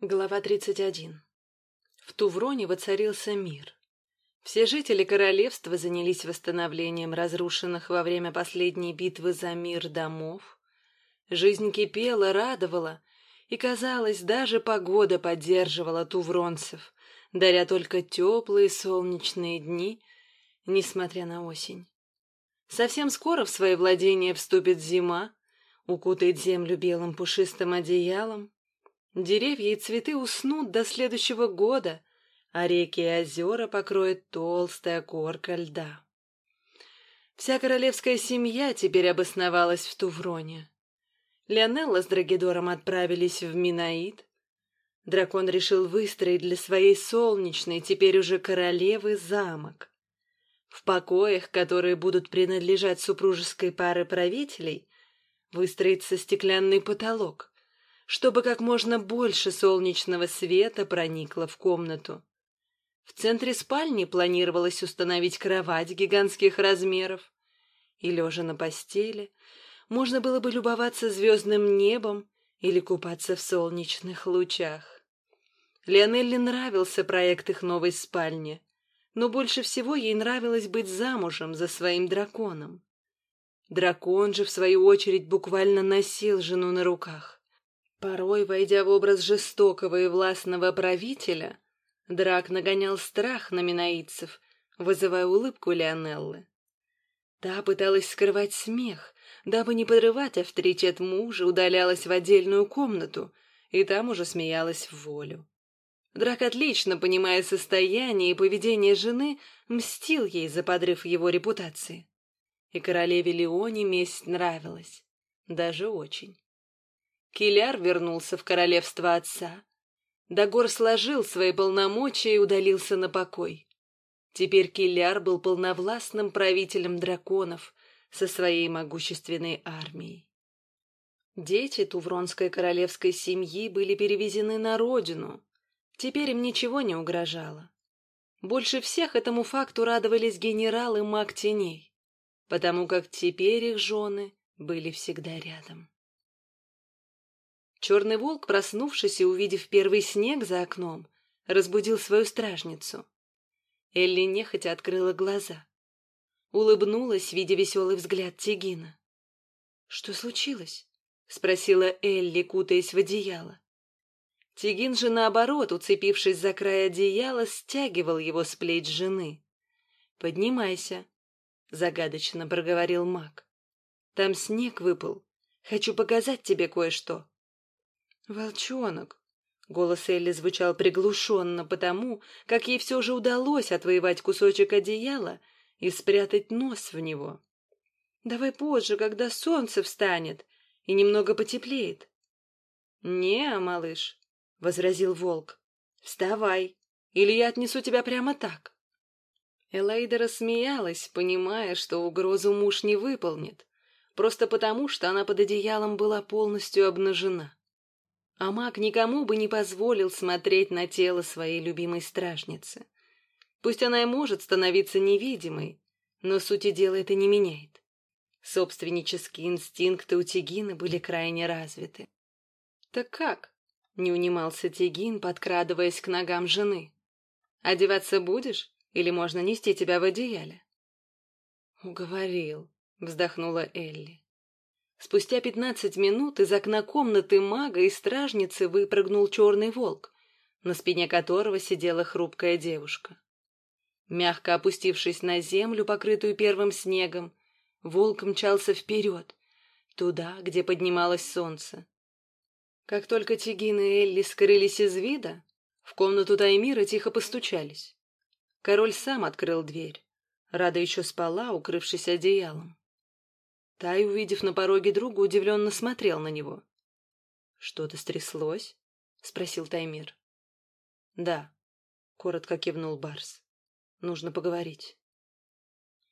Глава 31. В Тувроне воцарился мир. Все жители королевства занялись восстановлением разрушенных во время последней битвы за мир домов. Жизнь кипела, радовала, и, казалось, даже погода поддерживала тувронцев, даря только теплые солнечные дни, несмотря на осень. Совсем скоро в свои владения вступит зима, укутает землю белым пушистым одеялом, Деревья и цветы уснут до следующего года, а реки и озера покроет толстая корка льда. Вся королевская семья теперь обосновалась в Тувроне. Леонелла с Драгидором отправились в Минаид. Дракон решил выстроить для своей солнечной, теперь уже королевы, замок. В покоях, которые будут принадлежать супружеской пары правителей, выстроится стеклянный потолок — чтобы как можно больше солнечного света проникло в комнату. В центре спальни планировалось установить кровать гигантских размеров, и, лежа на постели, можно было бы любоваться звездным небом или купаться в солнечных лучах. Леонелле нравился проект их новой спальни, но больше всего ей нравилось быть замужем за своим драконом. Дракон же, в свою очередь, буквально носил жену на руках. Порой, войдя в образ жестокого и властного правителя, Драк нагонял страх на минаидцев, вызывая улыбку Леонеллы. Та пыталась скрывать смех, дабы не подрывать авторитет мужа, удалялась в отдельную комнату, и там уже смеялась в волю. Драк, отлично понимая состояние и поведение жены, мстил ей за подрыв его репутации. И королеве Леоне месть нравилась, даже очень. Киляр вернулся в королевство отца. Дагор сложил свои полномочия и удалился на покой. Теперь Киляр был полновластным правителем драконов со своей могущественной армией. Дети Тувронской королевской семьи были перевезены на родину. Теперь им ничего не угрожало. Больше всех этому факту радовались генералы маг теней, потому как теперь их жены были всегда рядом. Черный волк, проснувшись и увидев первый снег за окном, разбудил свою стражницу. Элли нехотя открыла глаза. Улыбнулась, видя веселый взгляд Тигина. — Что случилось? — спросила Элли, кутаясь в одеяло. Тигин же, наоборот, уцепившись за край одеяла, стягивал его с плеч жены. — Поднимайся, — загадочно проговорил маг. — Там снег выпал. Хочу показать тебе кое-что. «Волчонок!» Голос Элли звучал приглушенно потому, как ей все же удалось отвоевать кусочек одеяла и спрятать нос в него. «Давай позже, когда солнце встанет и немного потеплеет». «Не, малыш», — возразил волк, — «вставай, или я отнесу тебя прямо так». Элайда рассмеялась, понимая, что угрозу муж не выполнит, просто потому, что она под одеялом была полностью обнажена. А маг никому бы не позволил смотреть на тело своей любимой стражницы. Пусть она и может становиться невидимой, но сути дела это не меняет. Собственнические инстинкты у Тигина были крайне развиты. «Так как?» — не унимался Тигин, подкрадываясь к ногам жены. «Одеваться будешь, или можно нести тебя в одеяле?» «Уговорил», — вздохнула Элли. Спустя пятнадцать минут из окна комнаты мага и стражницы выпрыгнул черный волк, на спине которого сидела хрупкая девушка. Мягко опустившись на землю, покрытую первым снегом, волк мчался вперед, туда, где поднималось солнце. Как только Тигин и Элли скрылись из вида, в комнату Таймира тихо постучались. Король сам открыл дверь. Рада еще спала, укрывшись одеялом. Тай, увидев на пороге друга, удивленно смотрел на него. — Что-то стряслось? — спросил Таймир. — Да, — коротко кивнул Барс. — Нужно поговорить.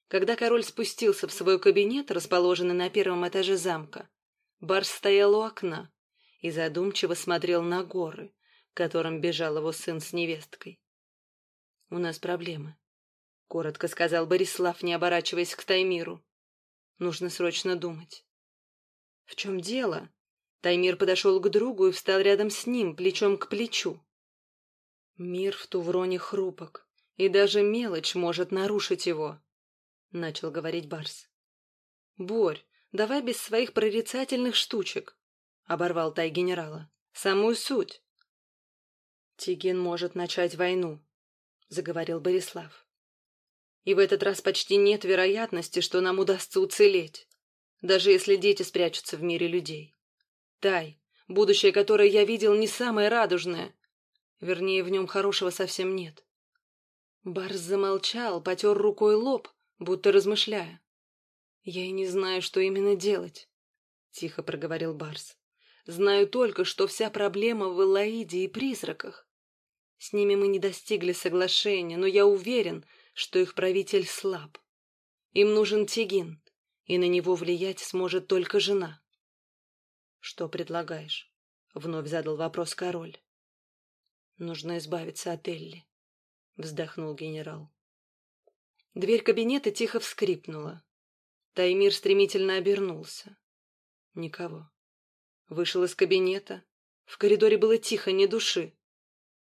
Когда король спустился в свой кабинет, расположенный на первом этаже замка, Барс стоял у окна и задумчиво смотрел на горы, к которым бежал его сын с невесткой. — У нас проблемы, — коротко сказал Борислав, не оборачиваясь к Таймиру. Нужно срочно думать. — В чем дело? — Таймир подошел к другу и встал рядом с ним, плечом к плечу. Мир в Тувроне хрупок, и даже мелочь может нарушить его, — начал говорить Барс. — Борь, давай без своих прорицательных штучек, — оборвал тай генерала. — Самую суть. — Тигин может начать войну, — заговорил Борислав. — И в этот раз почти нет вероятности, что нам удастся уцелеть, даже если дети спрячутся в мире людей. Тай, будущее которое я видел, не самое радужное. Вернее, в нем хорошего совсем нет. Барс замолчал, потер рукой лоб, будто размышляя. «Я и не знаю, что именно делать», — тихо проговорил Барс. «Знаю только, что вся проблема в Элаиде и призраках. С ними мы не достигли соглашения, но я уверен, что их правитель слаб. Им нужен Тигин, и на него влиять сможет только жена. «Что предлагаешь?» — вновь задал вопрос король. «Нужно избавиться от Элли», — вздохнул генерал. Дверь кабинета тихо вскрипнула. Таймир стремительно обернулся. Никого. Вышел из кабинета. В коридоре было тихо, ни души.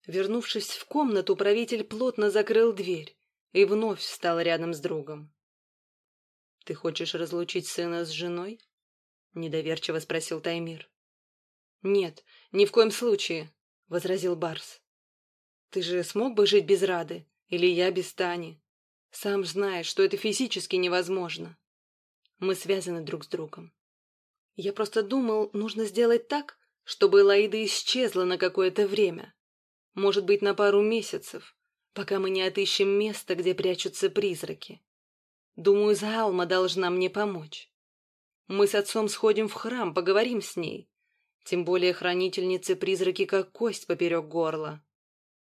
Вернувшись в комнату, правитель плотно закрыл дверь и вновь встал рядом с другом. — Ты хочешь разлучить сына с женой? — недоверчиво спросил Таймир. «Нет, ни в коем случае», — возразил Барс. «Ты же смог бы жить без Рады? Или я без Тани? Сам знаешь, что это физически невозможно. Мы связаны друг с другом. Я просто думал, нужно сделать так, чтобы Лаида исчезла на какое-то время. Может быть, на пару месяцев, пока мы не отыщем место, где прячутся призраки. Думаю, Заалма должна мне помочь. Мы с отцом сходим в храм, поговорим с ней. Тем более хранительницы призраки как кость поперек горла.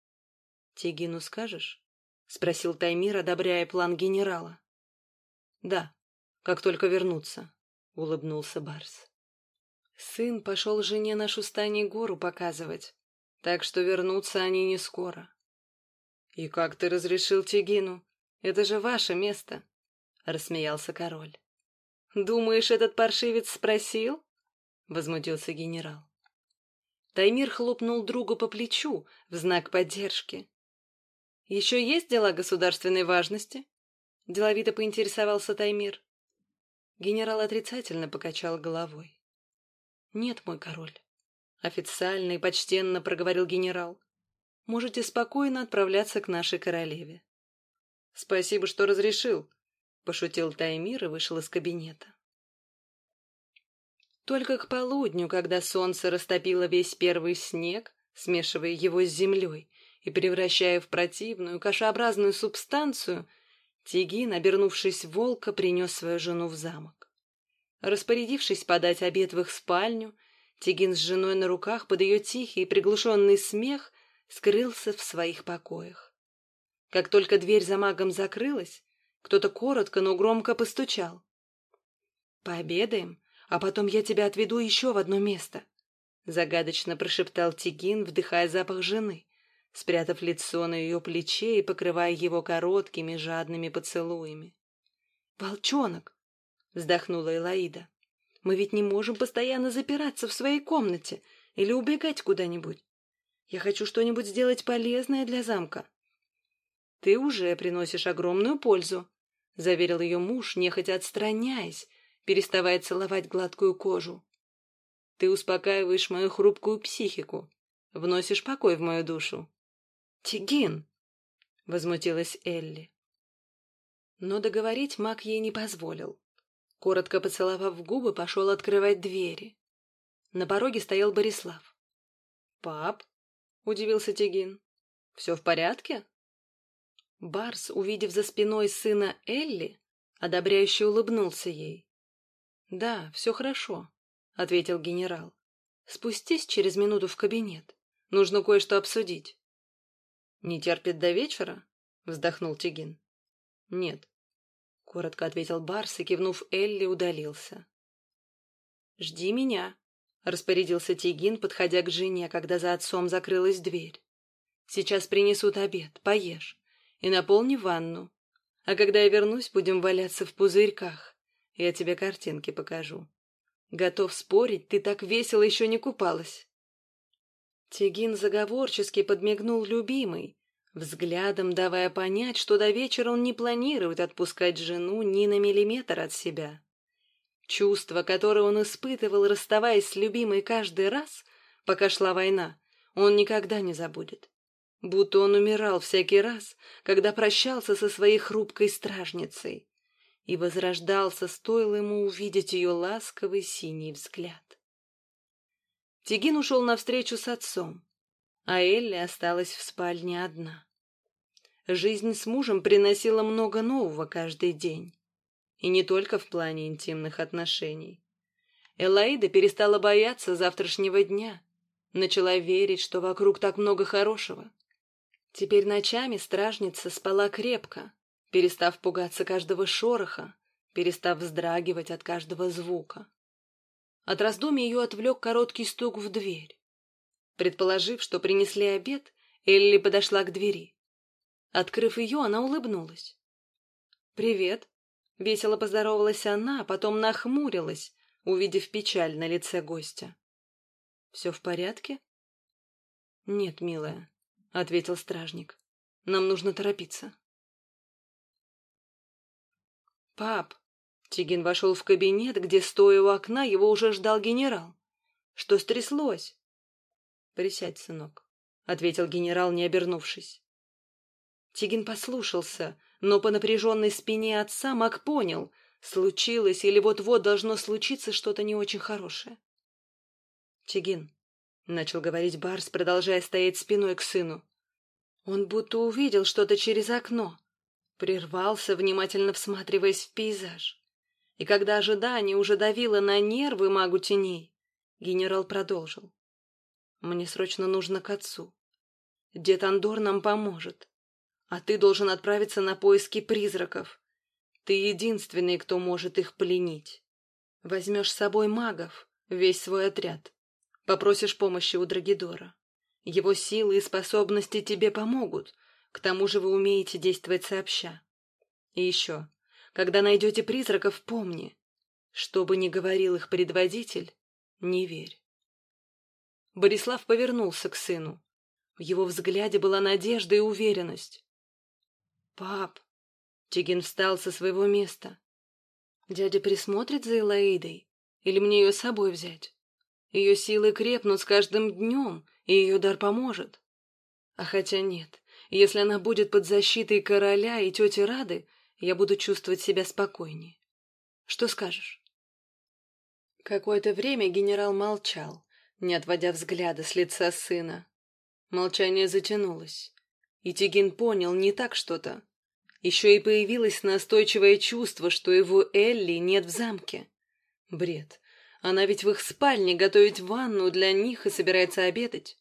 — Тигину скажешь? — спросил Таймир, одобряя план генерала. — Да, как только вернуться, — улыбнулся Барс. Сын пошел жене нашу стане гору показывать, так что вернутся они не скоро. — И как ты разрешил Тигину? Это же ваше место, — рассмеялся король. «Думаешь, этот паршивец спросил?» — возмутился генерал. Таймир хлопнул другу по плечу в знак поддержки. «Еще есть дела государственной важности?» — деловито поинтересовался Таймир. Генерал отрицательно покачал головой. «Нет, мой король», — официально и почтенно проговорил генерал. «Можете спокойно отправляться к нашей королеве». «Спасибо, что разрешил», — пошутил Таймир и вышел из кабинета. Только к полудню, когда солнце растопило весь первый снег, смешивая его с землей и превращая в противную, кашеобразную субстанцию, Тигин, обернувшись волка, принес свою жену в замок. Распорядившись подать обед в их спальню, Тигин с женой на руках под ее тихий и приглушенный смех скрылся в своих покоях. Как только дверь за магом закрылась, кто-то коротко, но громко постучал. «Пообедаем, а потом я тебя отведу еще в одно место», — загадочно прошептал Тигин, вдыхая запах жены, спрятав лицо на ее плече и покрывая его короткими жадными поцелуями. «Волчонок!» — вздохнула Элаида. «Мы ведь не можем постоянно запираться в своей комнате или убегать куда-нибудь. Я хочу что-нибудь сделать полезное для замка». «Ты уже приносишь огромную пользу», — заверил ее муж, нехотя отстраняясь, переставая целовать гладкую кожу. «Ты успокаиваешь мою хрупкую психику, вносишь покой в мою душу». «Тигин!» — возмутилась Элли. Но договорить маг ей не позволил. Коротко поцеловав губы, пошел открывать двери. На пороге стоял Борислав. «Пап?» — удивился Тигин. «Все в порядке?» Барс, увидев за спиной сына Элли, одобряюще улыбнулся ей. «Да, все хорошо», — ответил генерал. «Спустись через минуту в кабинет. Нужно кое-что обсудить». «Не терпит до вечера?» — вздохнул Тигин. «Нет», — коротко ответил Барс и, кивнув Элли, удалился. «Жди меня», — распорядился Тигин, подходя к жене, когда за отцом закрылась дверь. «Сейчас принесут обед, поешь и наполни ванну. А когда я вернусь, будем валяться в пузырьках. Я тебе картинки покажу. Готов спорить, ты так весело еще не купалась. Тигин заговорчески подмигнул любимой, взглядом давая понять, что до вечера он не планирует отпускать жену ни на миллиметр от себя. Чувство, которое он испытывал, расставаясь с любимой каждый раз, пока шла война, он никогда не забудет. Будто он умирал всякий раз, когда прощался со своей хрупкой стражницей, и возрождался, стоило ему увидеть ее ласковый синий взгляд. Тигин ушел навстречу с отцом, а Элли осталась в спальне одна. Жизнь с мужем приносила много нового каждый день. И не только в плане интимных отношений. Элаида перестала бояться завтрашнего дня, начала верить, что вокруг так много хорошего. Теперь ночами стражница спала крепко, перестав пугаться каждого шороха, перестав вздрагивать от каждого звука. От раздумий ее отвлек короткий стук в дверь. Предположив, что принесли обед, Элли подошла к двери. Открыв ее, она улыбнулась. «Привет», — весело поздоровалась она, а потом нахмурилась, увидев печаль на лице гостя. «Все в порядке?» «Нет, милая», — ответил стражник. «Нам нужно торопиться». «Пап», Тигин вошел в кабинет, где, стоя у окна, его уже ждал генерал. «Что стряслось?» «Присядь, сынок», — ответил генерал, не обернувшись. Тигин послушался, но по напряженной спине отца Мак понял, случилось или вот-вот должно случиться что-то не очень хорошее. «Тигин», — начал говорить Барс, продолжая стоять спиной к сыну. Он будто увидел что-то через окно, прервался, внимательно всматриваясь в пейзаж. И когда ожидание уже давило на нервы магу теней, генерал продолжил. «Мне срочно нужно к отцу. Дед Андор нам поможет. А ты должен отправиться на поиски призраков. Ты единственный, кто может их пленить. Возьмешь с собой магов, весь свой отряд. Попросишь помощи у Драгидора. Его силы и способности тебе помогут. К тому же вы умеете действовать сообща. И еще, когда найдете призраков, помни, что бы ни говорил их предводитель, не верь. Борислав повернулся к сыну. В его взгляде была надежда и уверенность. «Пап!» Тигин встал со своего места. «Дядя присмотрит за Элаидой? Или мне ее с собой взять? Ее силы крепнут с каждым днем, и ее дар поможет. А хотя нет, если она будет под защитой короля и тети Рады, я буду чувствовать себя спокойнее. Что скажешь? Какое-то время генерал молчал, не отводя взгляда с лица сына. Молчание затянулось, и Тигин понял не так что-то. Еще и появилось настойчивое чувство, что его Элли нет в замке. Бред. Она ведь в их спальне готовит ванну для них и собирается обедать.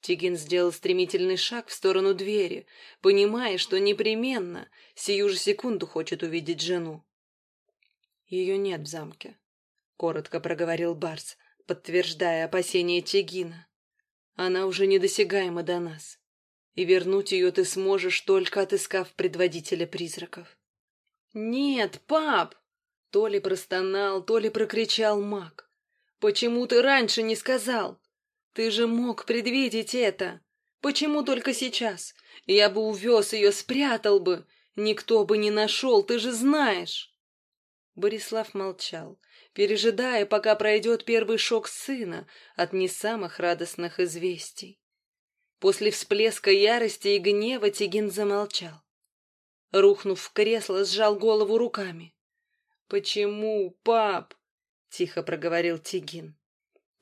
Тигин сделал стремительный шаг в сторону двери, понимая, что непременно, сию же секунду хочет увидеть жену. «Ее нет в замке», — коротко проговорил Барс, подтверждая опасения Тигина. «Она уже недосягаема до нас, и вернуть ее ты сможешь, только отыскав предводителя призраков». «Нет, пап!» — то ли простонал, то ли прокричал маг. «Почему ты раньше не сказал?» Ты же мог предвидеть это. Почему только сейчас? Я бы увез ее, спрятал бы. Никто бы не нашел, ты же знаешь. Борислав молчал, пережидая, пока пройдет первый шок сына от не самых радостных известий. После всплеска ярости и гнева Тигин замолчал. Рухнув в кресло, сжал голову руками. «Почему, пап?» — тихо проговорил Тигин.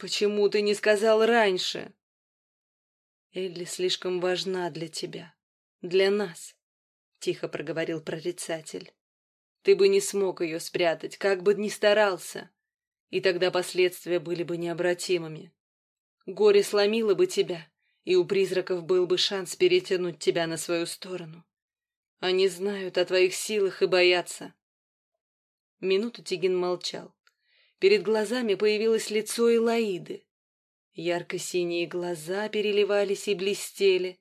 Почему ты не сказал раньше? Элли слишком важна для тебя, для нас, тихо проговорил прорицатель. Ты бы не смог ее спрятать, как бы ни старался, и тогда последствия были бы необратимыми. Горе сломило бы тебя, и у призраков был бы шанс перетянуть тебя на свою сторону. Они знают о твоих силах и боятся. Минуту Тигин молчал. Перед глазами появилось лицо Элаиды. Ярко-синие глаза переливались и блестели.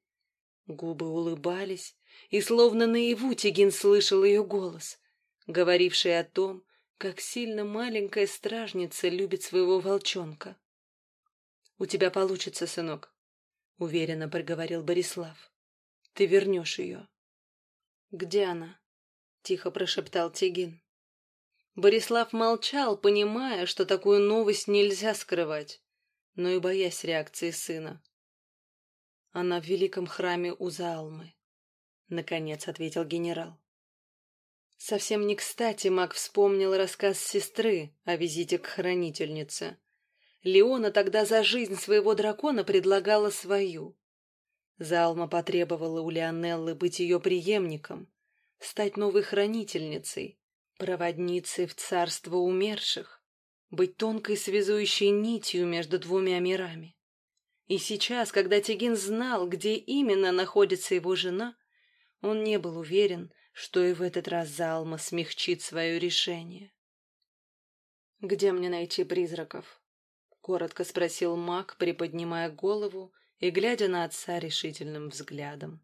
Губы улыбались, и словно наяву Тигин слышал ее голос, говоривший о том, как сильно маленькая стражница любит своего волчонка. «У тебя получится, сынок», — уверенно проговорил Борислав. «Ты вернешь ее». «Где она?» — тихо прошептал Тигин. Борислав молчал, понимая, что такую новость нельзя скрывать, но и боясь реакции сына. «Она в великом храме у Заалмы», — наконец ответил генерал. Совсем не кстати маг вспомнил рассказ сестры о визите к хранительнице. Леона тогда за жизнь своего дракона предлагала свою. Залма потребовала у Леонеллы быть ее преемником, стать новой хранительницей, проводницей в царство умерших, быть тонкой связующей нитью между двумя мирами. И сейчас, когда Тигин знал, где именно находится его жена, он не был уверен, что и в этот раз Залма смягчит свое решение. «Где мне найти призраков?» — коротко спросил маг, приподнимая голову и глядя на отца решительным взглядом.